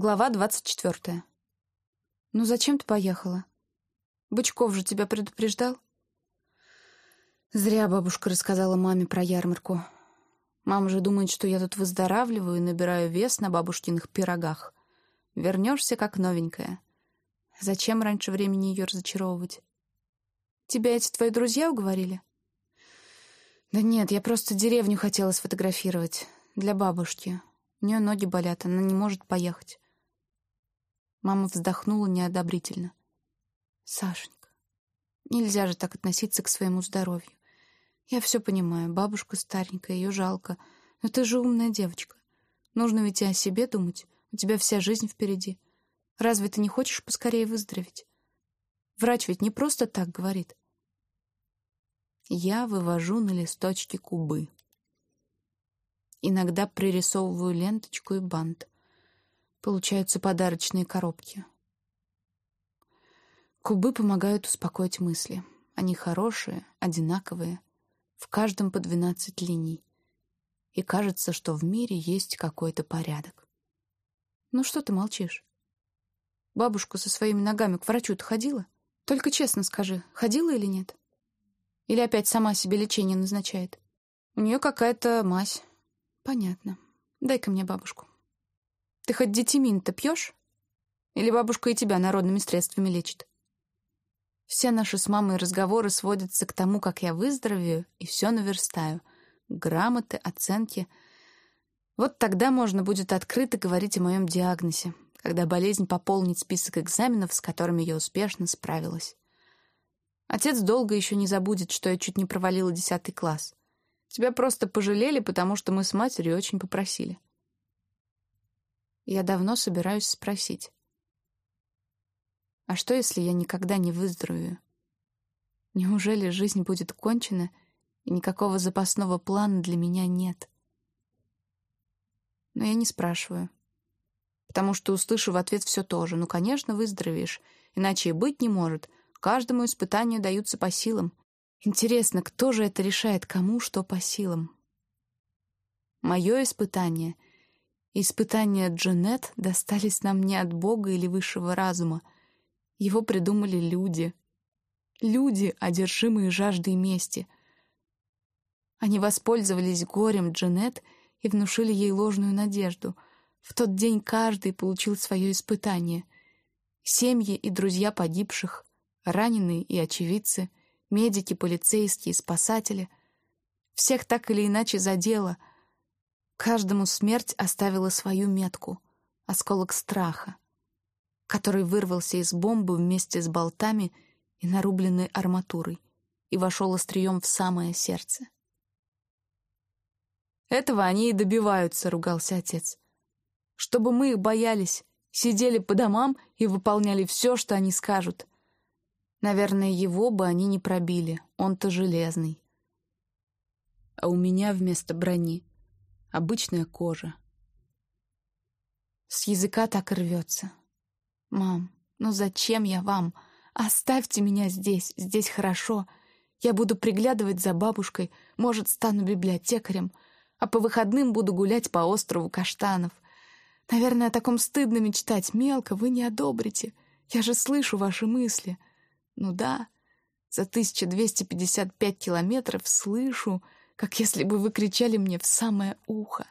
Глава двадцать четвертая. «Ну зачем ты поехала? Бычков же тебя предупреждал?» Зря бабушка рассказала маме про ярмарку. Мама же думает, что я тут выздоравливаю и набираю вес на бабушкиных пирогах. Вернешься как новенькая. Зачем раньше времени ее разочаровывать? Тебя эти твои друзья уговорили? Да нет, я просто деревню хотела сфотографировать. Для бабушки. У нее ноги болят, она не может поехать. Мама вздохнула неодобрительно. «Сашенька, нельзя же так относиться к своему здоровью. Я все понимаю, бабушка старенькая, ее жалко. Но ты же умная девочка. Нужно ведь и о себе думать. У тебя вся жизнь впереди. Разве ты не хочешь поскорее выздороветь? Врач ведь не просто так говорит. Я вывожу на листочке кубы. Иногда пририсовываю ленточку и бант. Получаются подарочные коробки. Кубы помогают успокоить мысли. Они хорошие, одинаковые, в каждом по двенадцать линий. И кажется, что в мире есть какой-то порядок. Ну что ты молчишь? Бабушка со своими ногами к врачу-то ходила? Только честно скажи, ходила или нет? Или опять сама себе лечение назначает? У нее какая-то мазь. Понятно. Дай-ка мне бабушку. Ты хоть детимин-то пьешь? Или бабушка и тебя народными средствами лечит? Все наши с мамой разговоры сводятся к тому, как я выздоровею и все наверстаю. Грамоты, оценки. Вот тогда можно будет открыто говорить о моем диагнозе, когда болезнь пополнит список экзаменов, с которыми я успешно справилась. Отец долго еще не забудет, что я чуть не провалила десятый класс. Тебя просто пожалели, потому что мы с матерью очень попросили. Я давно собираюсь спросить. А что, если я никогда не выздоровею? Неужели жизнь будет кончена, и никакого запасного плана для меня нет? Но я не спрашиваю. Потому что услышу в ответ все то же. Ну, конечно, выздоровеешь. Иначе и быть не может. Каждому испытанию даются по силам. Интересно, кто же это решает, кому что по силам? Мое испытание испытания Джанет достались нам не от Бога или высшего разума. Его придумали люди. Люди, одержимые жаждой мести. Они воспользовались горем Джанет и внушили ей ложную надежду. В тот день каждый получил свое испытание. Семьи и друзья погибших, раненые и очевидцы — медики, полицейские, спасатели. Всех так или иначе задело. Каждому смерть оставила свою метку, осколок страха, который вырвался из бомбы вместе с болтами и нарубленной арматурой и вошел острием в самое сердце. «Этого они и добиваются», — ругался отец. «Чтобы мы их боялись, сидели по домам и выполняли все, что они скажут. Наверное, его бы они не пробили, он-то железный. А у меня вместо брони обычная кожа. С языка так и рвется. «Мам, ну зачем я вам? Оставьте меня здесь, здесь хорошо. Я буду приглядывать за бабушкой, может, стану библиотекарем, а по выходным буду гулять по острову Каштанов. Наверное, о таком стыдно мечтать. Мелко, вы не одобрите. Я же слышу ваши мысли. Ну да, за 1255 километров слышу, как если бы вы кричали мне в самое ухо.